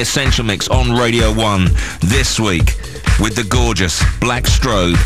Essential Mix on Radio 1 this week with the gorgeous Black Strobe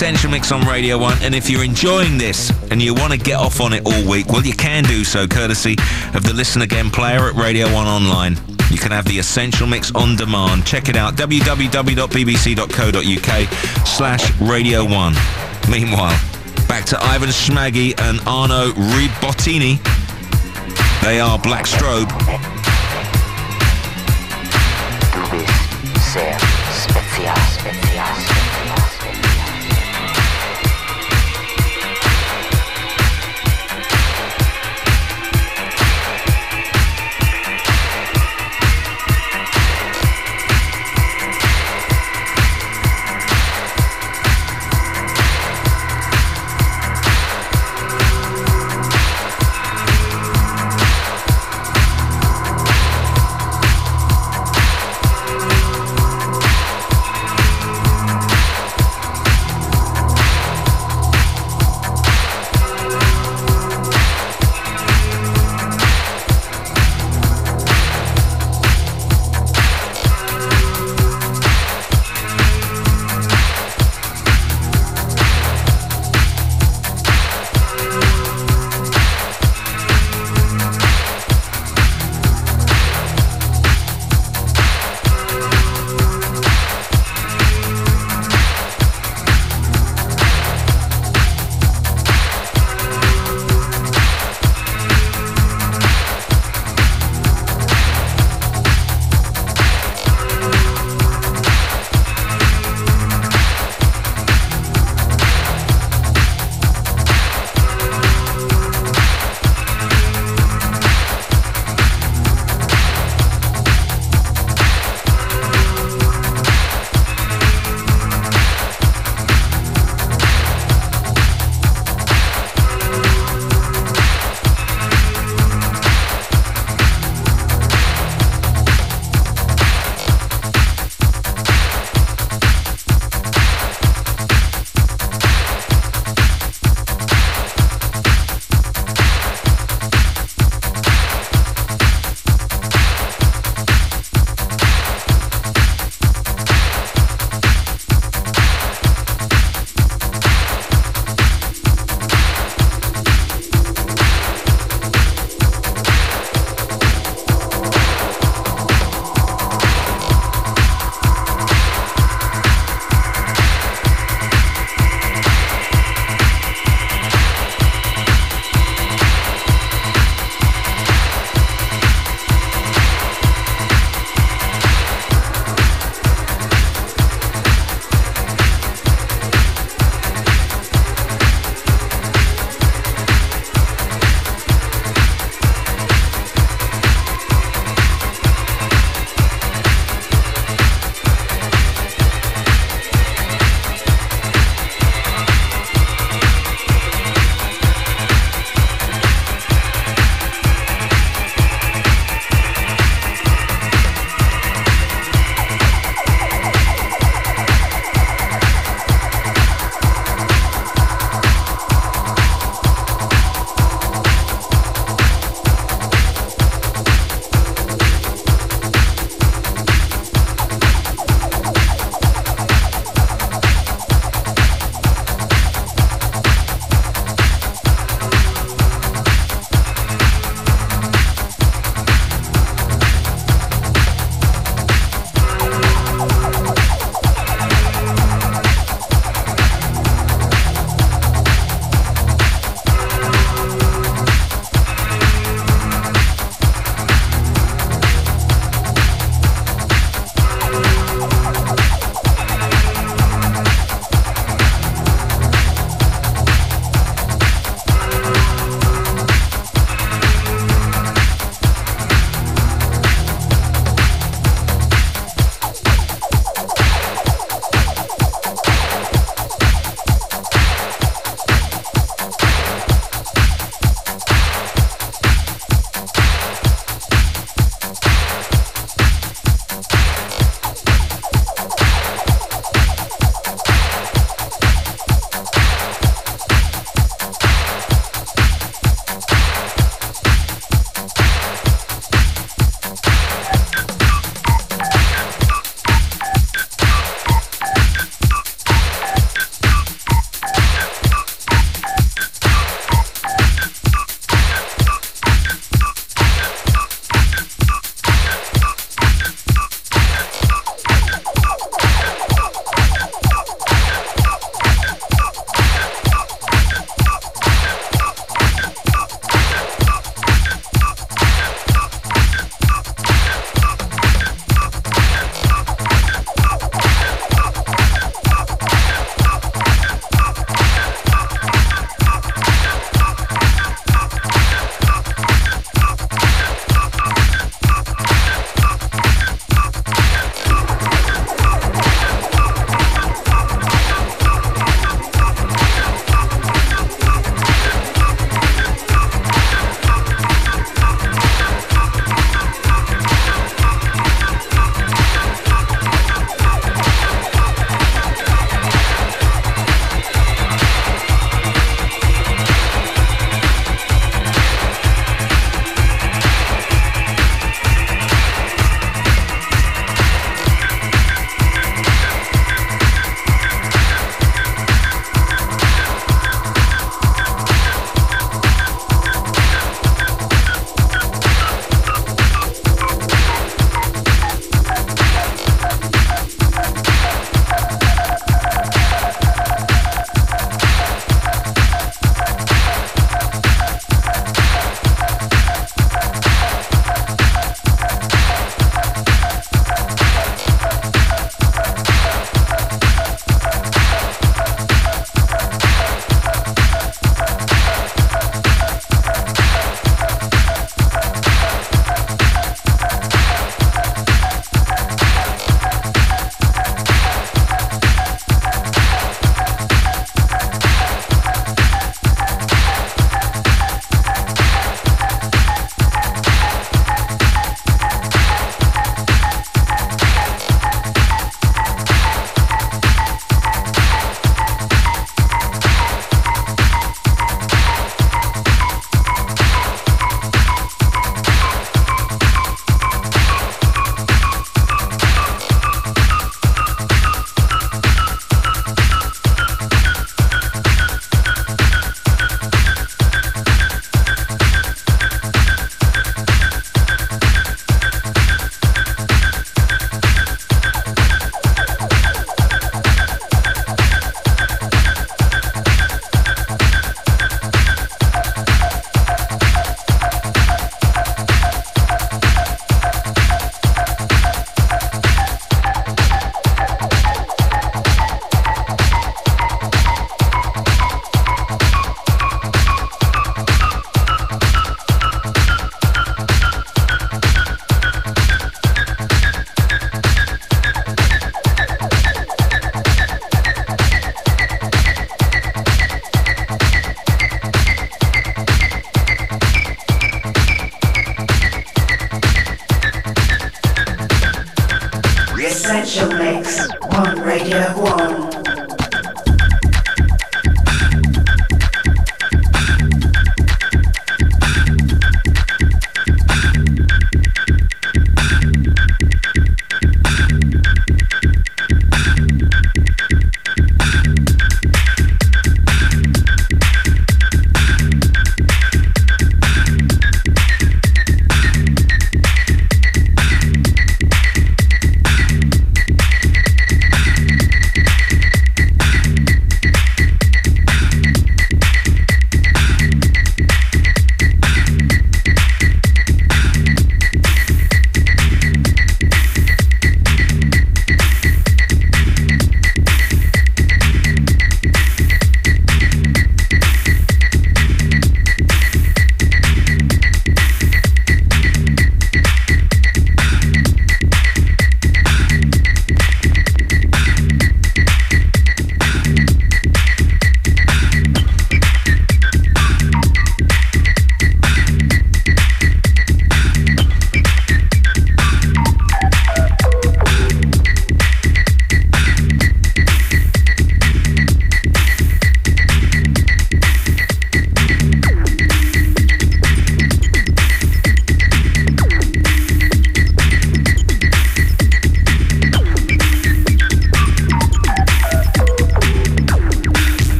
Essential Mix on Radio 1. And if you're enjoying this and you want to get off on it all week, well, you can do so courtesy of the Listen Again player at Radio 1 online. You can have the Essential Mix on demand. Check it out, www.bbc.co.uk slash Radio 1. Meanwhile, back to Ivan Smagghe and Arnaud Rebotini. They are Black Strobe. Do this, Sam.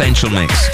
Essential Mix.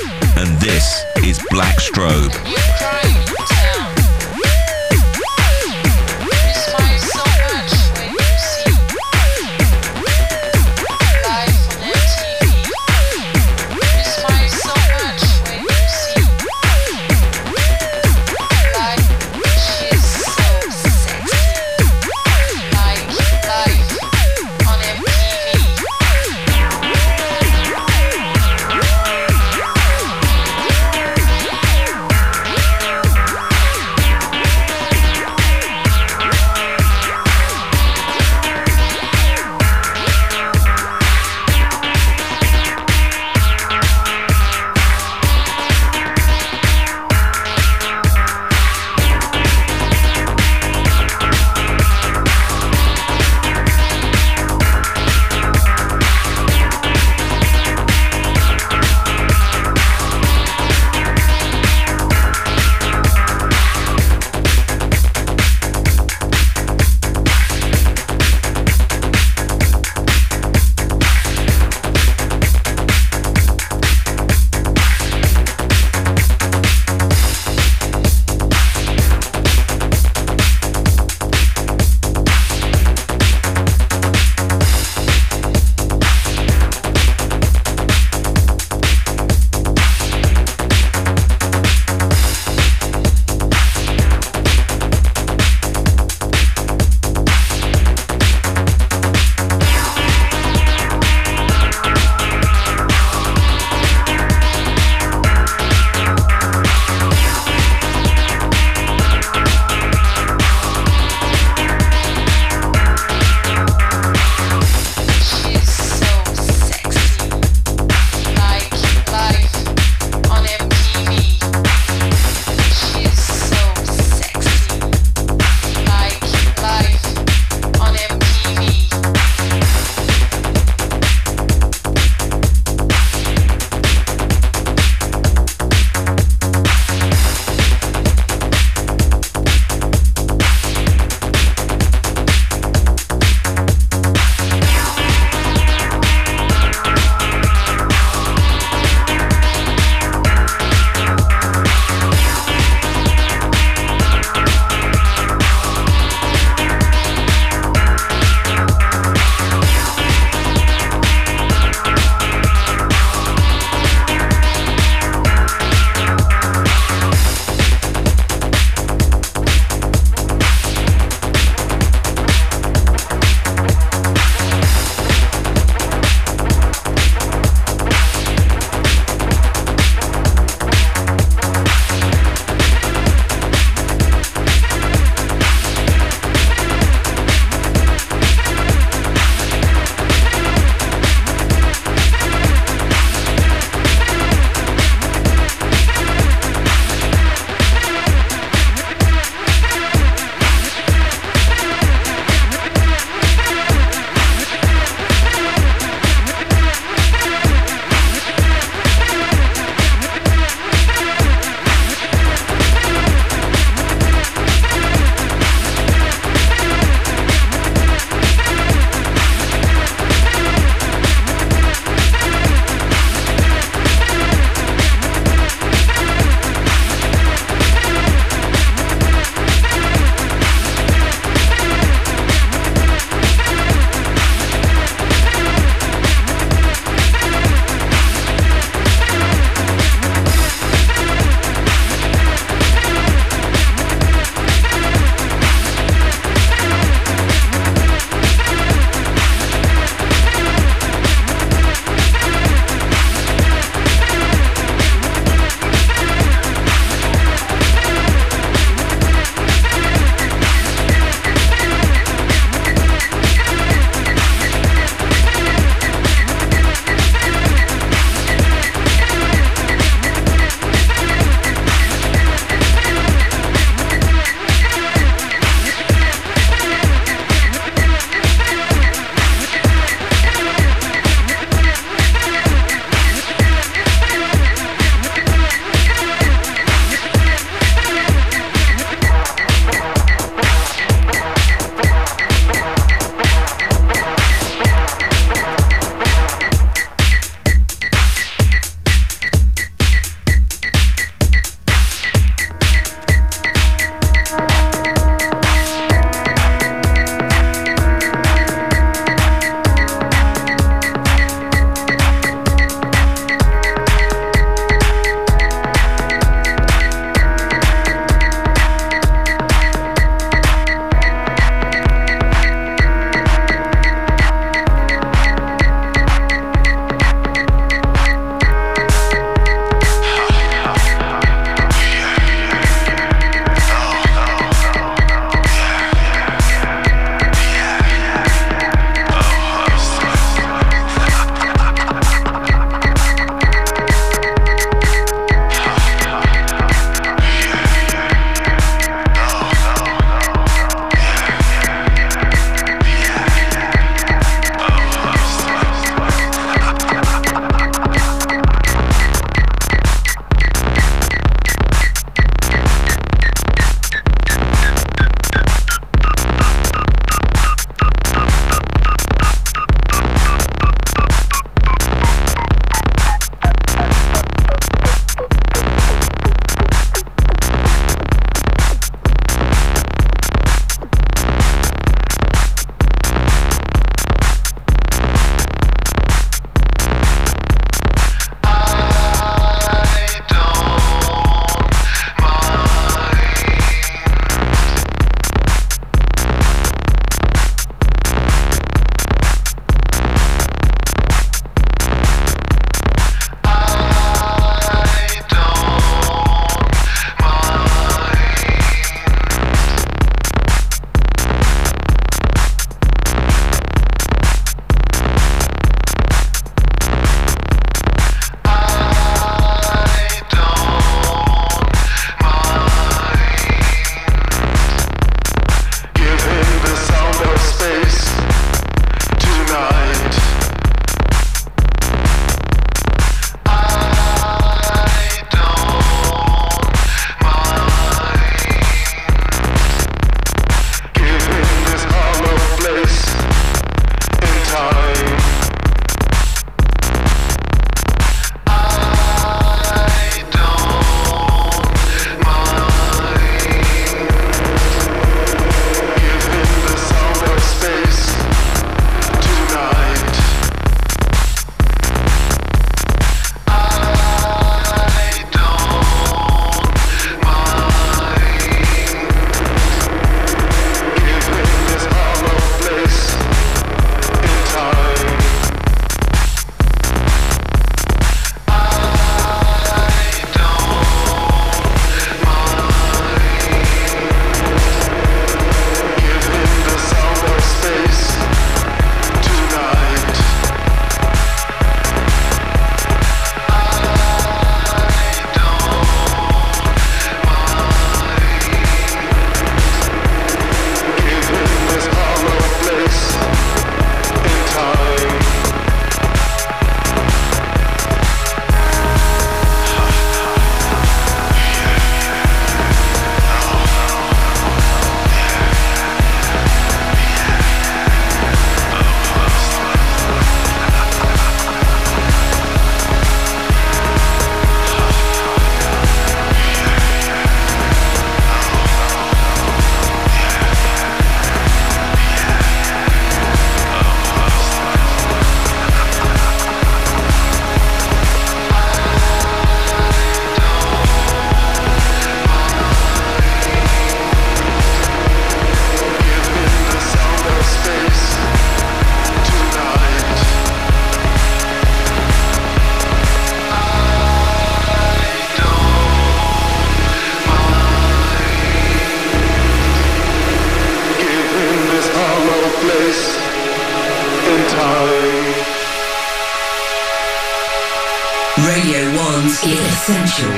Essential.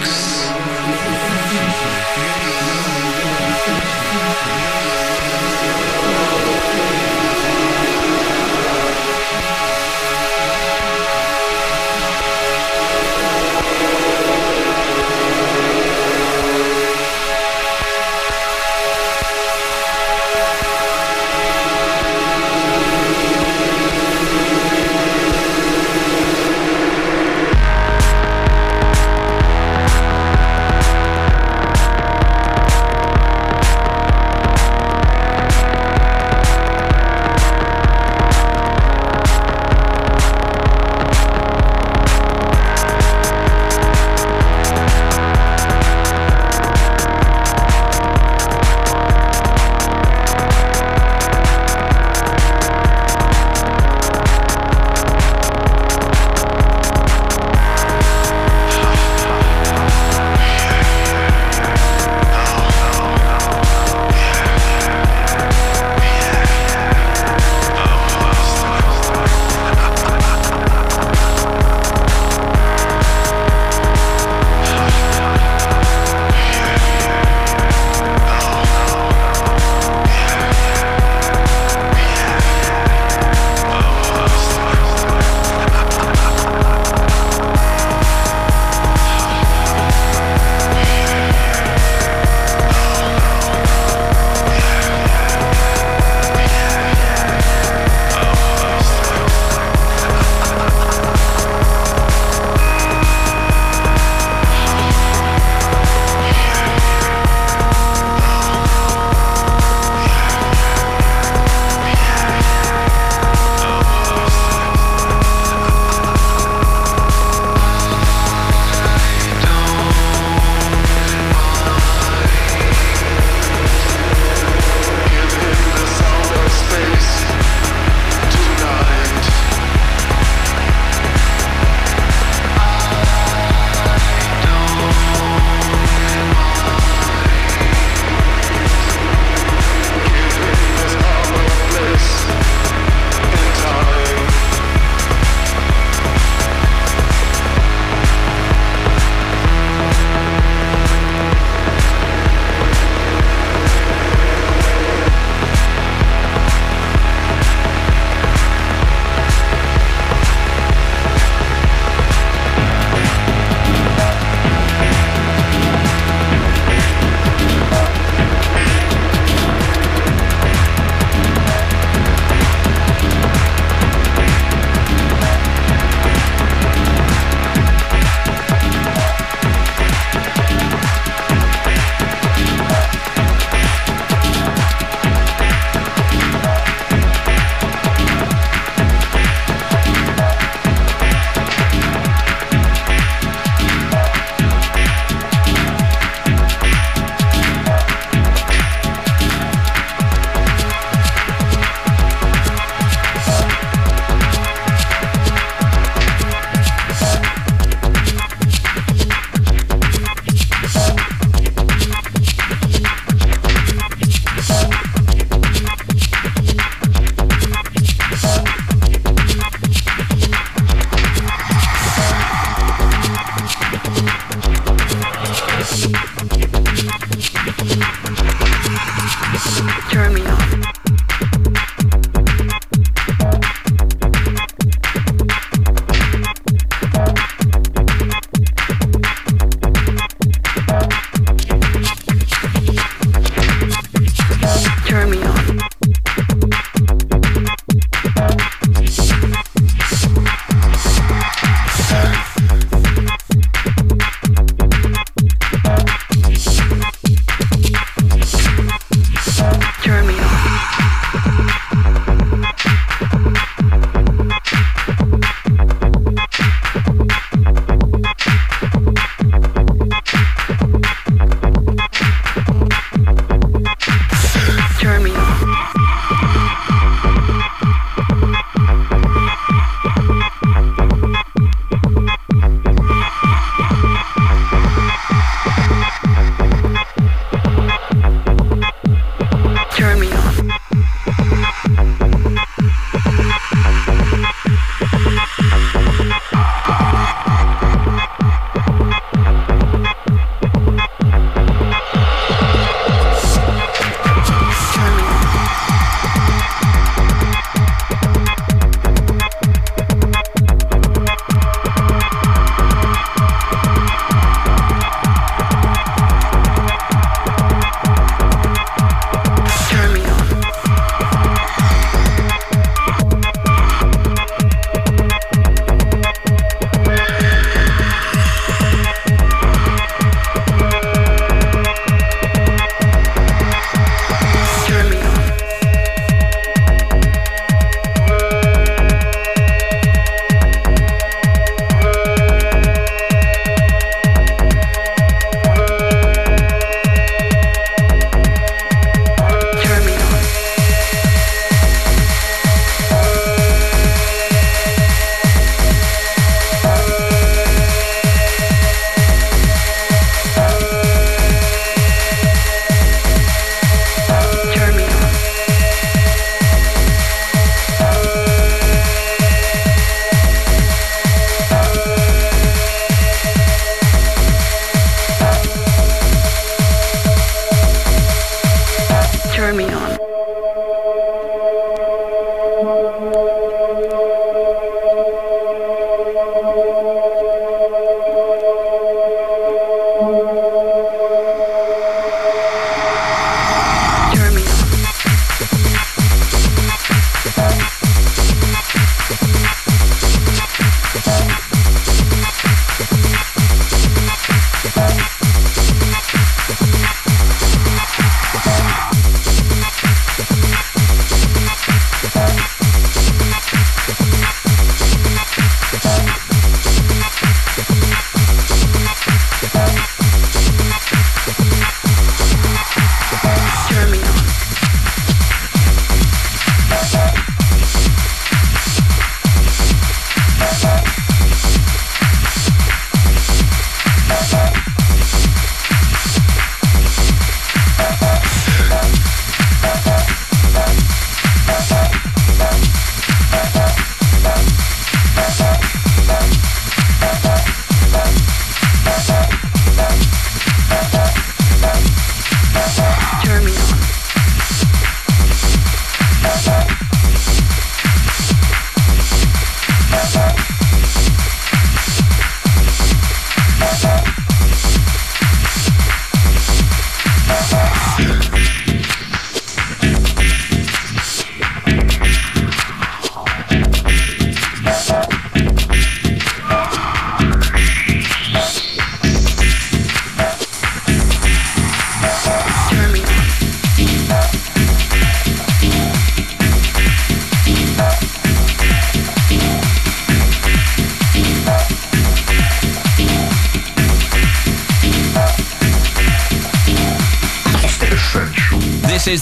This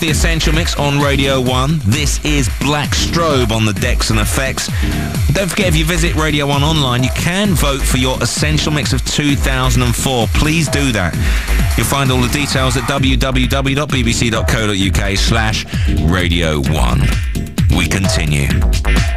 the Essential Mix on Radio 1. This is Black Strobe on the decks and effects. Don't forget, if you visit Radio 1 online, you can vote for your Essential Mix of 2004. Please do that. You'll find all the details at www.bbc.co.uk slash Radio 1. We continue.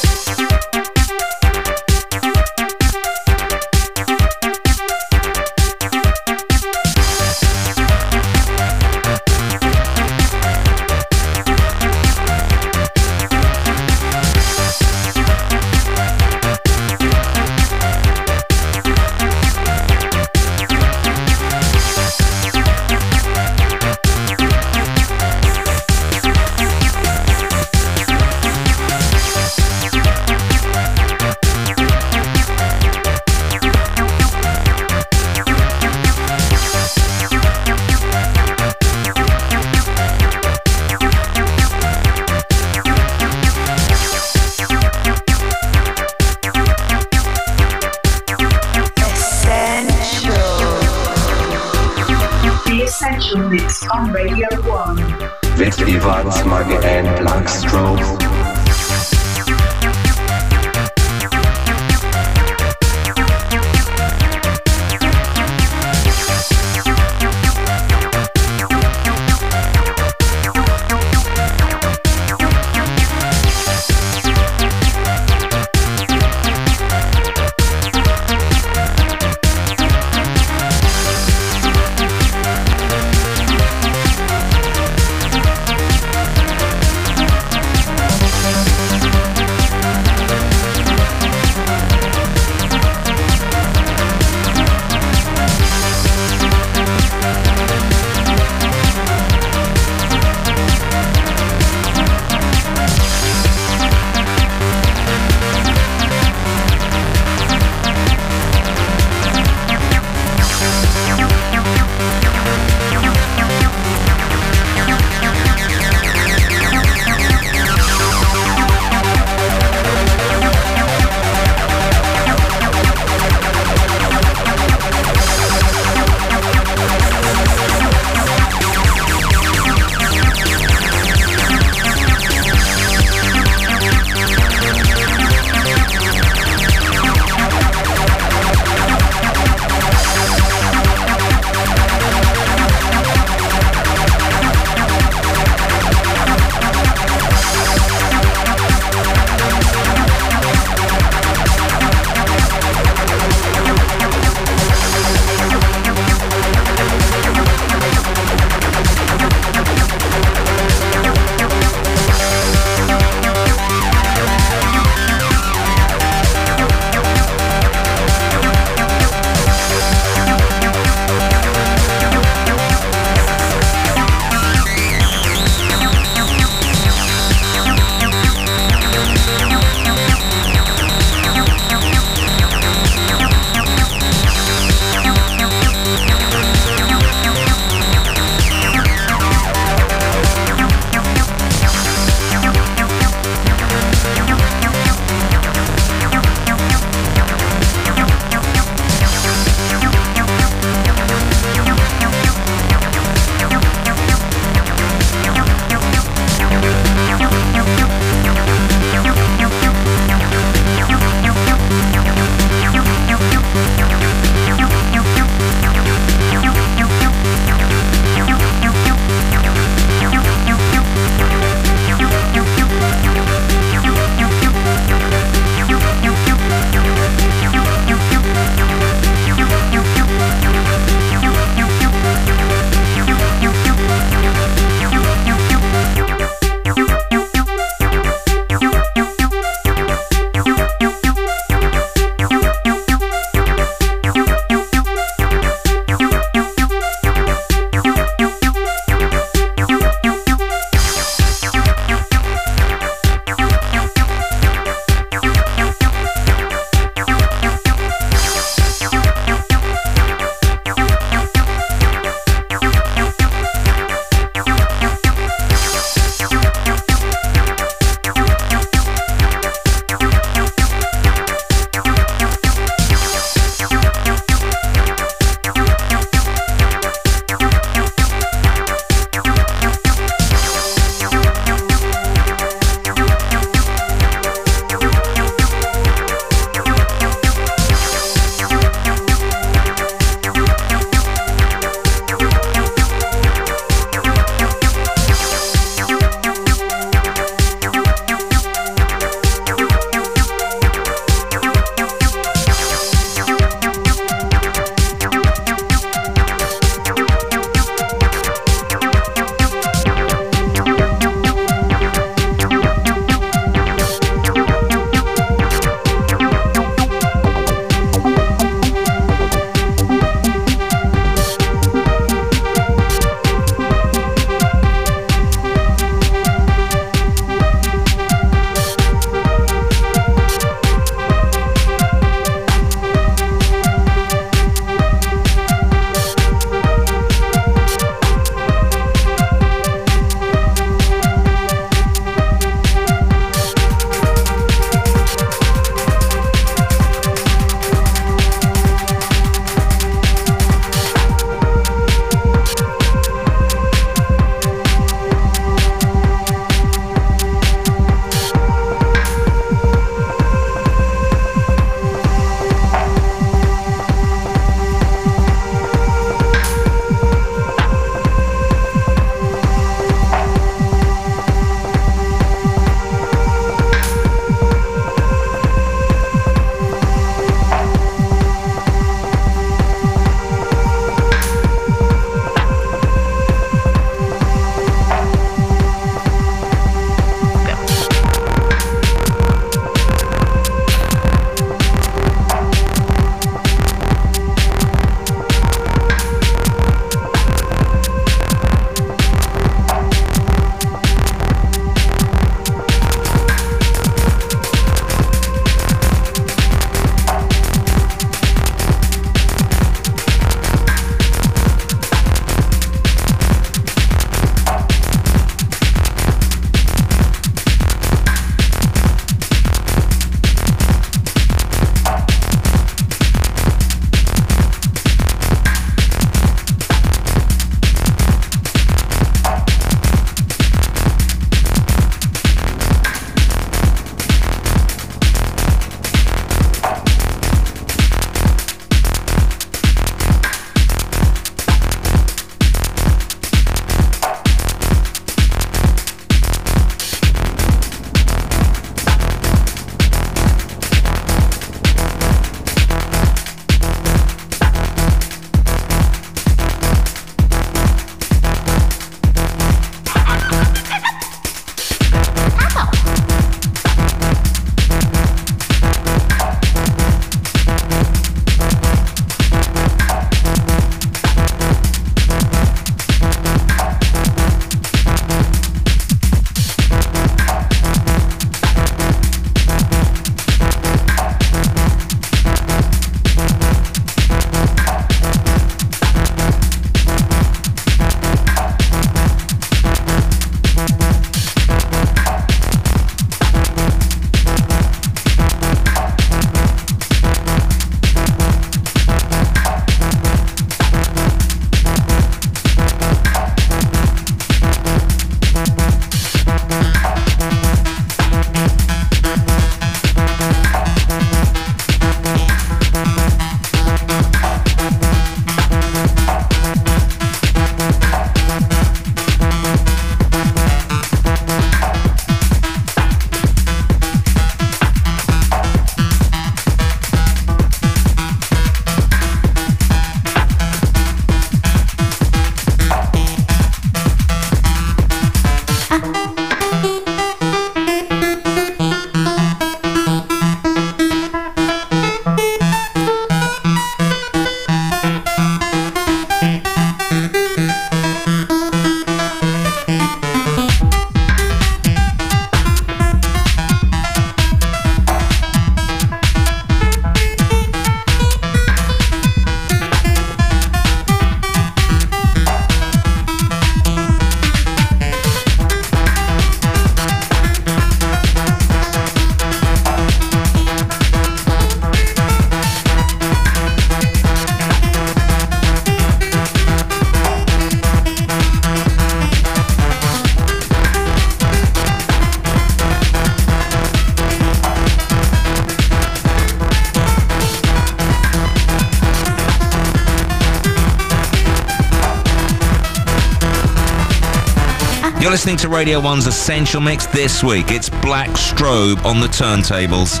Listening to Radio 1's Essential Mix this week. It's Black Strobe on the turntables.